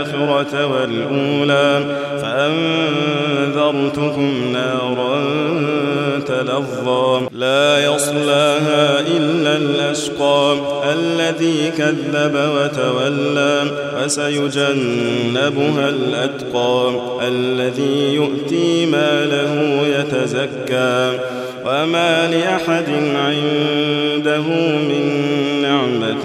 للآخرة والأولى فأنذرتكم نارا تلظى. لا يصلاها إلا الأشقى الذي كذب وتولى وسيجنبها الأتقى. الذي يؤتي ماله يتزكى. وما لأحد عنده من نعمة